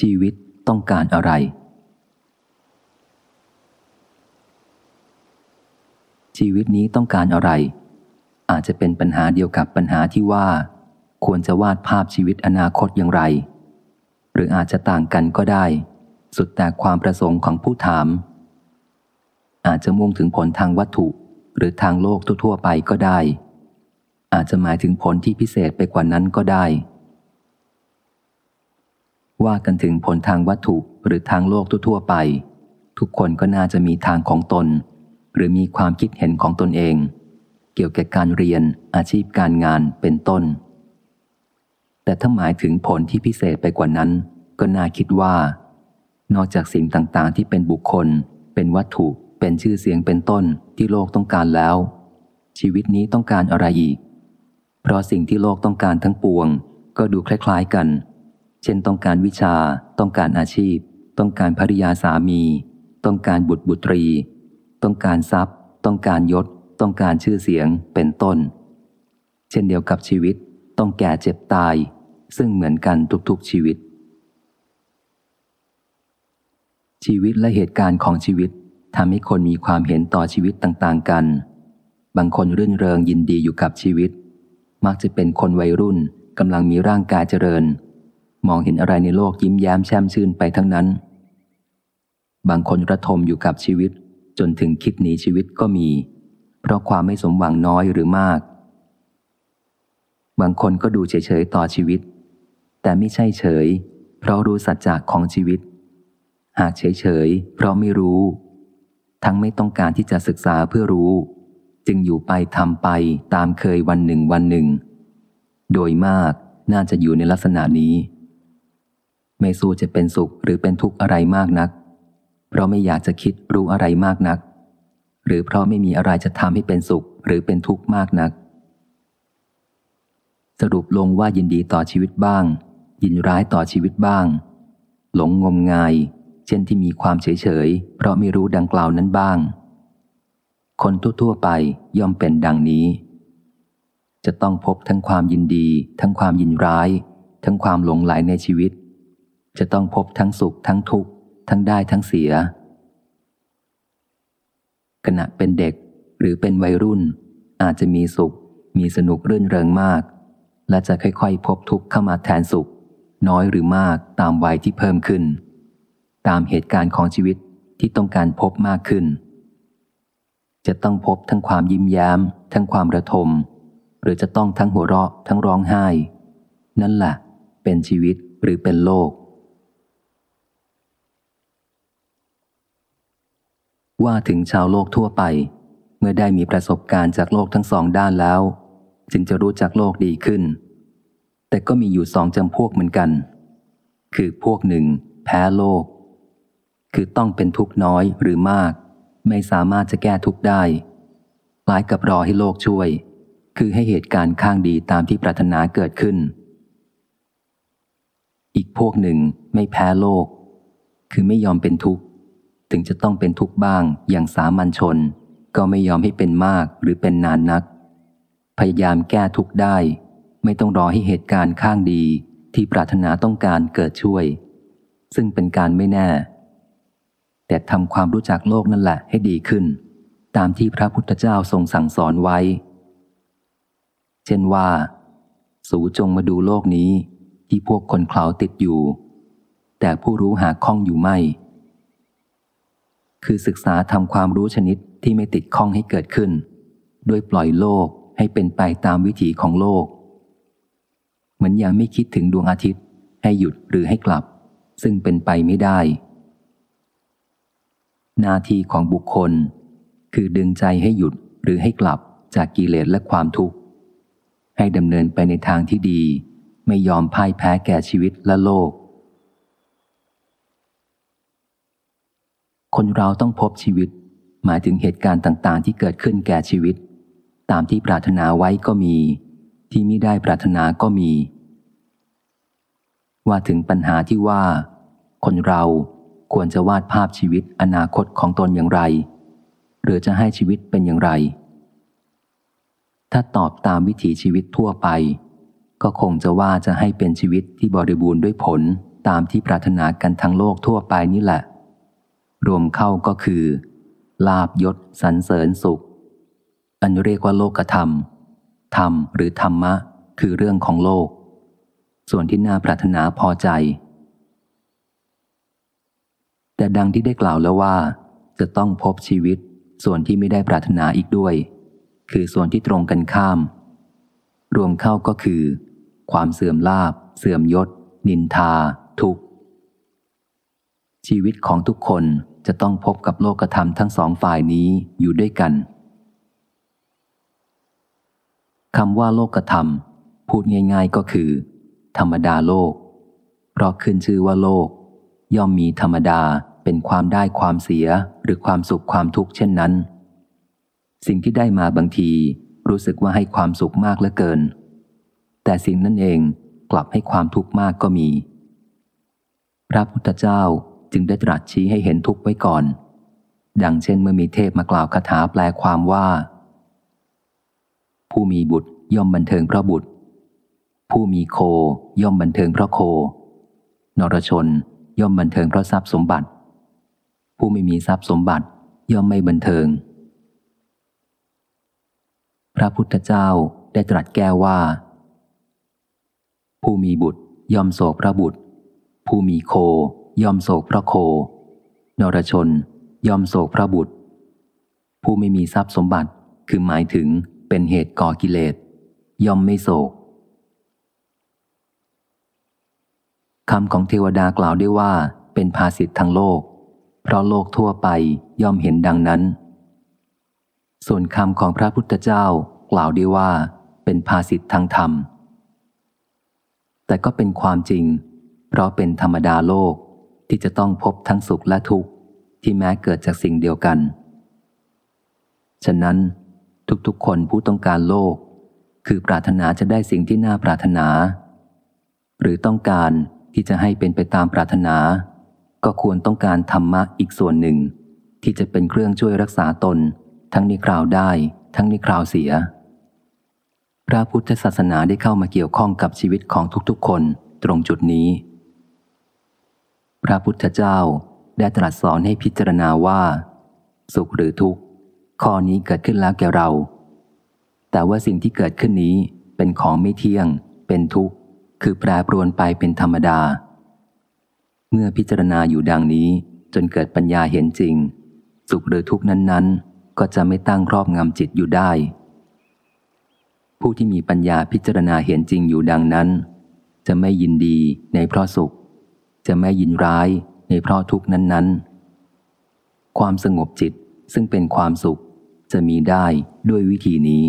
ชีวิตต้องการอะไร ชีวิตนี้ต้องการอะไร อาจจะเป็นปัญหาเดียวกับปัญหาที่ว่า ควรจะวาดภาพชีวิตอนาคตอย่างไร หรืออาจจะต่างกันก็ได้ สุดแต่ความประสงค์ของผู้ถาม อาจจะมุ่งถึงผลทางวัตถุหรือทางโลกทั่วๆไปก็ได้ อาจจะหมายถึงผลที่พิเศษไปกว่านั้นก็ได้ ว่ากันถึงผลทางวัตถุหรือทางโลกทั่วไป ทุกคนก็น่าจะมีทางของตน หรือมีความคิดเห็นของตนเอง เกี่ยวกับการเรียนอาชีพการงานเป็นต้น แต่ถ้าหมายถึงผลที่พิเศษไปกว่านั้น ก็น่าคิดว่า นอกจากสิ่งต่างๆ ที่เป็นบุคคล เป็นวัตถุเป็นชื่อเสียงเป็นต้นที่โลกต้องการแล้ว ชีวิตนี้ต้องการอะไรอีก เพราะสิ่งที่โลกต้องการทั้งปวง ก็ดูคล้าย ๆกัน เช่นต้องการวิชา ต้องการอาชีพ ต้องการภริยาสามี ต้องการบุตรบุตรี ต้องการทรัพย์ ต้องการยศ ต้องการชื่อเสียงเป็นต้น เช่นเดียวกับชีวิต ต้องแก่เจ็บตาย ซึ่งเหมือนกันทุกๆชีวิต ชีวิตและเหตุการณ์ของชีวิตทำให้คนมีความเห็นต่อชีวิตต่างๆกัน บางคนรื่นเริงยินดีอยู่กับชีวิต มักจะเป็นคนวัยรุ่นกำลังมีร่างกายเจริญ มองเห็นอะไรในโลกยิ้มแย้มแช่มชื่นไปทั้งนั้น บางคนระทมอยู่กับชีวิต จนถึงคิดหนีชีวิตก็มี เพราะความไม่สมหวังน้อยหรือมาก บางคนก็ดูเฉยๆต่อชีวิต แต่ไม่ใช่เฉย เพราะรู้สัจจะของชีวิต หากเฉยๆเพราะไม่รู้ ทั้งไม่ต้องการที่จะศึกษาเพื่อรู้ จึงอยู่ไปทำไปตามเคยวันหนึ่งวันหนึ่ งโดยมากน่าจะอยู่ในลักษณะนี้ ไม่สู้จะเป็นสุขหรือเป็นทุกข์อะไรมากนัก เพราะไม่อยากจะคิดรู้อะไรมากนัก หรือเพราะไม่มีอะไรจะทำให้เป็นสุขหรือเป็นทุกข์มากนัก สรุปลงว่ายินดีต่อชีวิตบ้าง ยินร้ายต่อชีวิตบ้าง หลงงมงาย เช่นที่มีความเฉยเฉยเพราะไม่รู้ดังกล่าวนั้นบ้าง คนทั่วๆไปย่อมเป็นดังนี้ จะต้องพบทั้งความยินดี ทั้งความยินร้าย ทั้งความหลงไหลในชีวิต จะต้องพบทั้งสุขทั้งทุกข์ทั้งได้ทั้งเสีย ขณะเป็นเด็กหรือเป็นวัยรุ่น อาจจะมีสุข มีสนุกรื่นเริงมาก และจะค่อยๆ พบทุกข์เข้ามาแทนสุข น้อยหรือมากตามวัยที่เพิ่มขึ้น ตามเหตุการณ์ของชีวิตที่ต้องการพบมากขึ้น จะต้องพบทั้งความยิ้มแย้ม ทั้งความระทม หรือจะต้องทั้งหัวเราะ ทั้งร้องไห้ นั่นแหละเป็นชีวิตหรือเป็นโลก ว่าถึงชาวโลกทั่วไป เมื่อได้มีประสบการณ์จากโลกทั้งสองด้านแล้ว จึงจะรู้จักโลกดีขึ้น แต่ก็มีอยู่สองจำพวกเหมือนกัน คือพวกหนึ่ง แพ้โลก คือต้องเป็นทุกน้อยหรือมาก ไม่สามารถจะแก้ทุกได้คล้ายกับรอให้โลกช่วย คือให้เหตุการณ์ข้างดีตามที่ปรารถนาเกิดขึ้น อีกพวกหนึ่งไม่แพ้โลก คือไม่ยอมเป็นทุกข์ ถึงจะต้องเป็นทุกข์บ้างอย่างสามัญชน ก็ไม่ยอมให้เป็นมากหรือเป็นนานนัก พยายามแก้ทุกข์ได้ ไม่ต้องรอให้เหตุการณ์ข้างดีที่ปรารถนาต้องการเกิดช่วย ซึ่งเป็นการไม่แน่ แต่ทำความรู้จักโลกนั่นแหละให้ดีขึ้น ตามที่พระพุทธเจ้าทรงสั่งสอนไว้ เช่นว่า สูจงมาดูโลกนี้ที่พวกคนเขาติดอยู่ แต่ผู้รู้หาข้องอยู่ไม่ คือศึกษาทำความรู้ชนิดที่ไม่ติดข้องให้เกิดขึ้น ด้วยปล่อยโลกให้เป็นไปตามวิถีของโลก เหมือนอย่างไม่คิดถึงดวงอาทิตย์ ให้หยุดหรือให้กลับ ซึ่งเป็นไปไม่ได้ นาทีของบุคคล คือดึงใจให้หยุดหรือให้กลับจากกิเลสและความทุกข์ ให้ดำเนินไปในทางที่ดี ไม่ยอมพ่ายแพ้แก่ชีวิตและโลก คนเราต้องพบชีวิต หมายถึงเหตุการณ์ต่าง ๆ ที่เกิดขึ้นแก่ชีวิต ตามที่ปรารถนาไว้ก็มี ที่ไม่ได้ปรารถนาก็มี ว่าถึงปัญหาที่ว่า คนเราควรจะวาดภาพชีวิตอนาคตของตนอย่างไร หรือจะให้ชีวิตเป็นอย่างไร ถ้าตอบตามวิถีชีวิตทั่วไป ก็คงจะว่าจะให้เป็นชีวิตที่บริบูรณ์ด้วยผลตามที่ปรารถนากันทั้งโลกทั่วไปนี่แหละ รวมเข้าก็คือ ลาบยศสรรเสริญสุข อันเรียกว่าโลกธรรม ธรรมหรือธรรมะ คือเรื่องของโลก ส่วนที่น่าปรารถนาพอใจ แต่ดังที่ได้กล่าวแล้วว่า จะต้องพบชีวิต ส่วนที่ไม่ได้ปรารถนาอีกด้วย คือส่วนที่ตรงกันข้าม รวมเข้าก็คือ ความเสื่อมลาบ เสื่อมยศ นินทา ทุกข์ชีวิตของทุกคน จะต้องพบกับโลกธรรมทั้งสองฝ่ายนี้อยู่ด้วยกันคำว่าโลกธรรม พูดง่าย ๆก็คือ ธรรมดาโลก เพราะขึ้นชื่อว่าโลก ย่อมมีธรรมดาเป็นความได้ความเสียหรือความสุขความทุกข์เช่นนั้น สิ่งที่ได้มาบางทีรู้สึกว่าให้ความสุขมากเหลือเกิน แต่สิ่งนั้นเองกลับให้ความทุกข์มากก็มี พระพุทธเจ้า จึงได้ตรัสชี้ให้เห็นทุกข์ไว้ก่อน ดังเช่นเมื่อมีเทพมากล่าวคาถาแปลความว่า ผู้มีบุตรย่อมบันเทิงเพราะบุตร ผู้มีโคย่อมบันเทิงเพราะโค นรชนย่อมบันเทิงเพราะทรัพย์สมบัติ ผู้ไม่มีทรัพย์สมบัติย่อมไม่บันเทิง พระพุทธเจ้าได้ตรัสแก้ว่า ผู้มีบุตรย่อมโศกพระบุตร ผู้มีโค ย่อมโศกพระโคนรชน ย่อมโศกพระบุตร ผู้ไม่มีทรัพย์สมบัติคือหมายถึงเป็นเหตุก่อกิเลส ย่อมไม่โศกคำของเทวดากล่าวได้ว่าเป็นภาสิทธ์ทางโลก เพราะโลกทั่วไปย่อมเห็นดังนั้น ส่วนคำของพระพุทธเจ้ากล่าวได้ว่าเป็นภาสิทธ์ทางธรรม แต่ก็เป็นความจริง เพราะเป็นธรรมดาโลก ที่จะต้องพบทั้งสุขและทุกข์ที่แม้เกิดจากสิ่งเดียวกัน ฉะนั้นทุกๆคนผู้ต้องการโลก คือปรารถนาจะได้สิ่งที่น่าปรารถนา หรือต้องการที่จะให้เป็นไปตามปรารถนา ก็ควรต้องการธรรมะอีกส่วนหนึ่ง ที่จะเป็นเครื่องช่วยรักษาตน ทั้งในคราวได้ ทั้งในคราวเสีย พระพุทธศาสนาได้เข้ามาเกี่ยวข้องกับชีวิตของทุกๆคนตรงจุดนี้ พระพุทธเจ้าได้ตรัสสอนให้พิจารณาว่า สุขหรือทุกข์ ข้อนี้เกิดขึ้นแล้วแก่เรา แต่ว่าสิ่งที่เกิดขึ้นนี้เป็นของไม่เที่ยง เป็นทุกข์ คือแปรปรวนไปเป็นธรรมดา เมื่อพิจารณาอยู่ดังนี้จนเกิดปัญญาเห็นจริง สุขหรือทุกข์นั้นๆ ก็จะไม่ตั้งครอบงำจิตอยู่ได้ ผู้ที่มีปัญญาพิจารณาเห็นจริงอยู่ดังนั้น จะไม่ยินดีในเพราะสุข จะไม่ยินร้ายในเพราะทุกนั้น ๆ ความสงบจิตซึ่งเป็นความสุขจะมีได้ด้วยวิธีนี้